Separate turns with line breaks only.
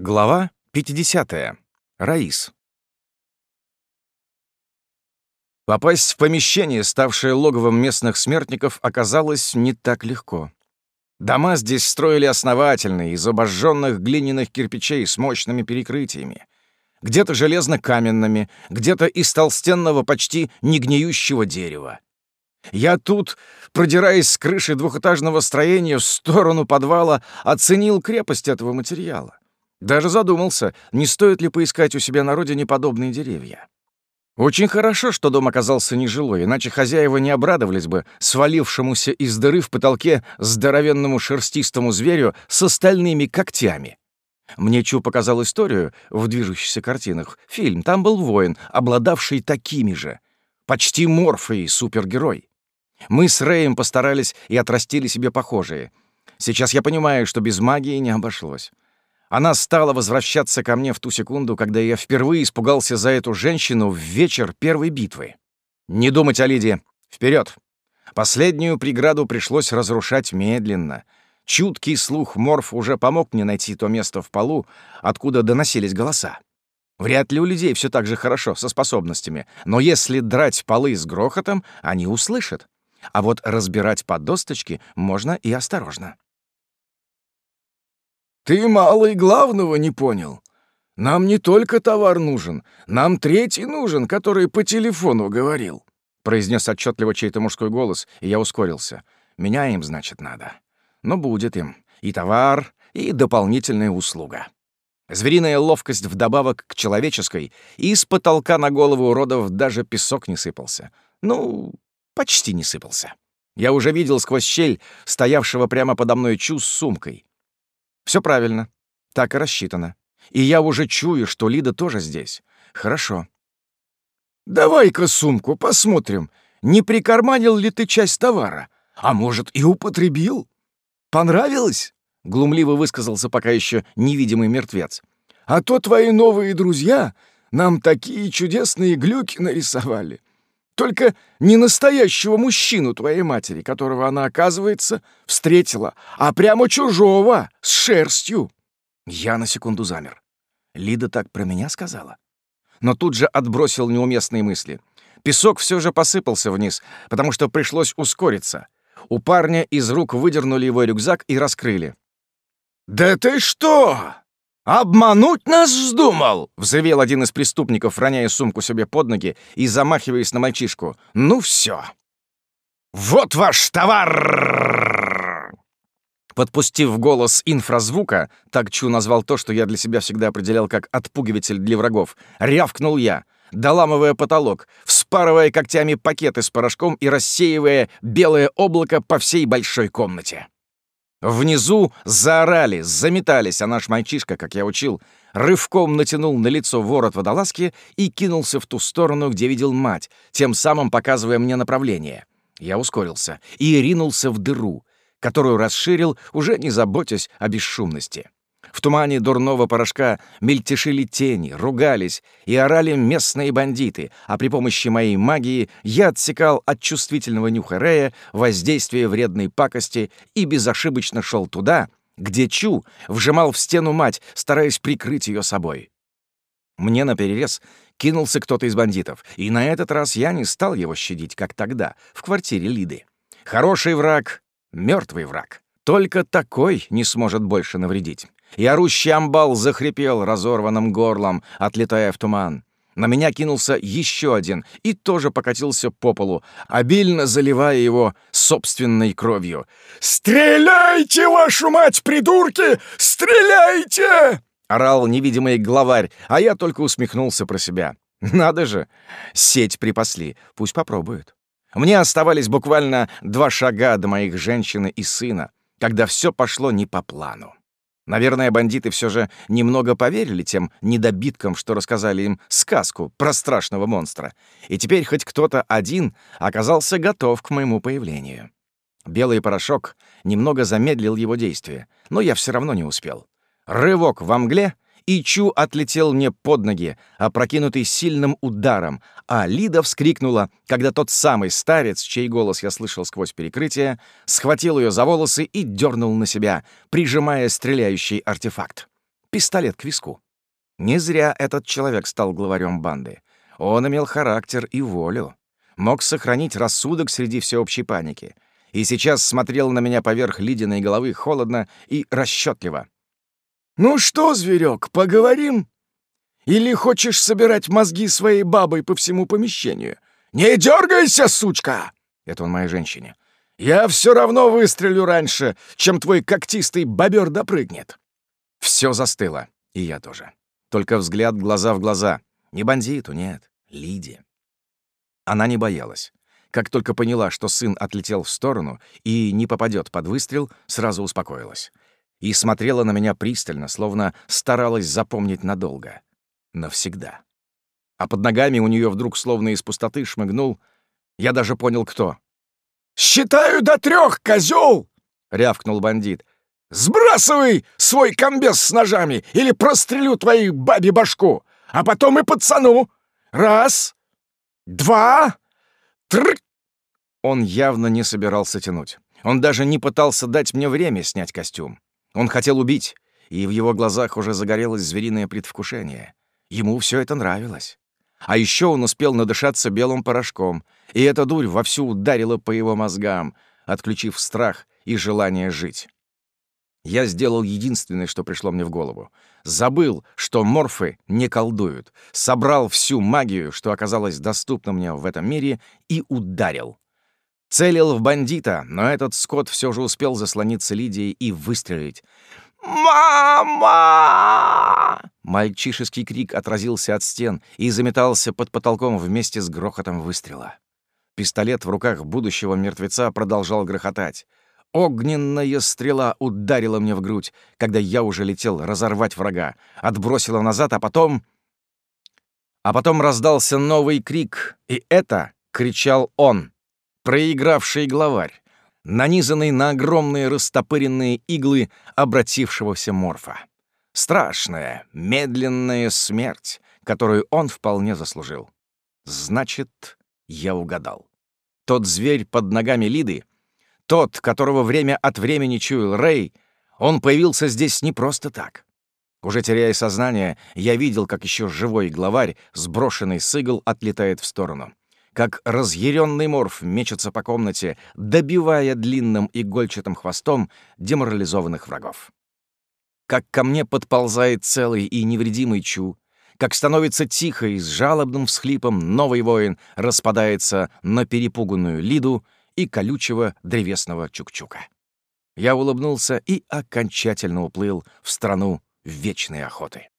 Глава 50. Раис. Попасть в помещение, ставшее логовом местных смертников, оказалось не так легко. Дома здесь строили основательные, из обожженных глиняных кирпичей с мощными перекрытиями. Где-то железно-каменными, где-то из толстенного, почти негниющего дерева. Я тут, продираясь с крыши двухэтажного строения в сторону подвала, оценил крепость этого материала. Даже задумался, не стоит ли поискать у себя на родине подобные деревья. Очень хорошо, что дом оказался нежилой, иначе хозяева не обрадовались бы свалившемуся из дыры в потолке здоровенному шерстистому зверю с остальными когтями. Мне Чу показал историю в движущихся картинах. Фильм. Там был воин, обладавший такими же. Почти морфой супергерой. Мы с Рэем постарались и отрастили себе похожие. Сейчас я понимаю, что без магии не обошлось. Она стала возвращаться ко мне в ту секунду, когда я впервые испугался за эту женщину в вечер первой битвы. Не думать о Лиде. Вперед! Последнюю преграду пришлось разрушать медленно. Чуткий слух Морф уже помог мне найти то место в полу, откуда доносились голоса. Вряд ли у людей все так же хорошо со способностями, но если драть полы с грохотом, они услышат. А вот разбирать по досточке можно и осторожно.
«Ты, малый, главного не понял. Нам не только товар нужен, нам третий нужен, который по телефону говорил», —
произнес отчетливо чей-то мужской голос, и я ускорился. «Меня им, значит, надо. Но будет им и товар, и дополнительная услуга». Звериная ловкость вдобавок к человеческой, и с потолка на голову уродов даже песок не сыпался. Ну, почти не сыпался. Я уже видел сквозь щель стоявшего прямо подо мной Чу с сумкой. Все правильно. Так и рассчитано. И я уже чую, что Лида тоже здесь. Хорошо.
Давай-ка сумку посмотрим, не прикарманил ли ты часть товара. А может, и употребил? Понравилось? Глумливо высказался пока еще невидимый мертвец. А то твои новые друзья нам такие чудесные глюки нарисовали. Только не настоящего мужчину твоей матери, которого она, оказывается, встретила, а прямо чужого, с шерстью.
Я на секунду замер. Лида так про меня сказала. Но тут же отбросил неуместные мысли. Песок все же посыпался вниз, потому что пришлось ускориться. У парня из рук выдернули его рюкзак и раскрыли.
«Да ты что? «Обмануть нас вздумал!» — взревел один из преступников, роняя сумку себе под ноги и замахиваясь на мальчишку. «Ну все! Вот ваш товар!»
Подпустив голос инфразвука, так Чу назвал то, что я для себя всегда определял как отпугиватель для врагов, рявкнул я, доламывая потолок, вспарывая когтями пакеты с порошком и рассеивая белое облако по всей большой комнате. Внизу заорали, заметались, а наш мальчишка, как я учил, рывком натянул на лицо ворот водолазки и кинулся в ту сторону, где видел мать, тем самым показывая мне направление. Я ускорился и ринулся в дыру, которую расширил, уже не заботясь о бесшумности. В тумане дурного порошка мельтешили тени, ругались и орали местные бандиты, а при помощи моей магии я отсекал от чувствительного нюха Рея воздействие вредной пакости и безошибочно шел туда, где Чу вжимал в стену мать, стараясь прикрыть ее собой. Мне наперерез кинулся кто-то из бандитов, и на этот раз я не стал его щадить, как тогда, в квартире Лиды. Хороший враг — мертвый враг. Только такой не сможет больше навредить. И орущий амбал захрипел разорванным горлом, отлетая в туман. На меня кинулся еще один и тоже покатился по полу, обильно заливая его собственной кровью.
«Стреляйте, вашу мать, придурки! Стреляйте!»
— орал невидимый главарь, а я только усмехнулся про себя. «Надо же! Сеть припасли, пусть попробуют». Мне оставались буквально два шага до моих женщины и сына, когда все пошло не по плану. Наверное, бандиты все же немного поверили тем недобиткам, что рассказали им сказку про страшного монстра. И теперь хоть кто-то один оказался готов к моему появлению. Белый порошок немного замедлил его действие, но я все равно не успел. Рывок во мгле — и Чу отлетел мне под ноги, опрокинутый сильным ударом, а Лида вскрикнула, когда тот самый старец, чей голос я слышал сквозь перекрытие, схватил ее за волосы и дернул на себя, прижимая стреляющий артефакт. пистолет к виску. Не зря этот человек стал главарем банды. Он имел характер и волю, мог сохранить рассудок среди всеобщей паники — и сейчас смотрел на меня поверх ледяной головы холодно и расчетливо.
«Ну что, зверек, поговорим? Или хочешь собирать мозги своей бабой по всему помещению? Не дергайся, сучка!» Это он моей женщине. «Я все равно выстрелю раньше, чем твой когтистый бобер допрыгнет».
Все застыло, и я тоже. Только взгляд глаза в глаза. Не бандиту, нет, Лиде. Она не боялась. Как только поняла, что сын отлетел в сторону и не попадет под выстрел, сразу успокоилась. И смотрела на меня пристально, словно старалась запомнить надолго. Навсегда. А под ногами у нее вдруг словно из пустоты шмыгнул. Я даже понял, кто.
«Считаю до трех, козел! рявкнул бандит. «Сбрасывай свой комбез с ножами, или прострелю твоей бабе башку, а потом и пацану! Раз, два, Тр!
Он явно не собирался тянуть. Он даже не пытался дать мне время снять костюм. Он хотел убить, и в его глазах уже загорелось звериное предвкушение. Ему все это нравилось. А еще он успел надышаться белым порошком, и эта дурь вовсю ударила по его мозгам, отключив страх и желание жить. Я сделал единственное, что пришло мне в голову. Забыл, что морфы не колдуют, собрал всю магию, что оказалось доступна мне в этом мире, и ударил. Целил в бандита, но этот скот все же успел заслониться Лидией и выстрелить. «Мама!» Мальчишеский крик отразился от стен и заметался под потолком вместе с грохотом выстрела. Пистолет в руках будущего мертвеца продолжал грохотать. Огненная стрела ударила мне в грудь, когда я уже летел разорвать врага, отбросила назад, а потом... А потом раздался новый крик, и это кричал он, проигравший главарь, нанизанный на огромные растопыренные иглы обратившегося морфа. Страшная, медленная смерть, которую он вполне заслужил. Значит, я угадал. Тот зверь под ногами Лиды — тот, которого время от времени чуял Рэй, он появился здесь не просто так. Уже теряя сознание, я видел, как еще живой главарь, сброшенный с игл, отлетает в сторону. Как разъяренный морф мечется по комнате, добивая длинным игольчатым хвостом деморализованных врагов. Как ко мне подползает целый и невредимый Чу, как становится тихо и с жалобным всхлипом новый воин распадается на перепуганную Лиду — и колючего древесного чукчука. Я улыбнулся и окончательно уплыл в страну вечной охоты.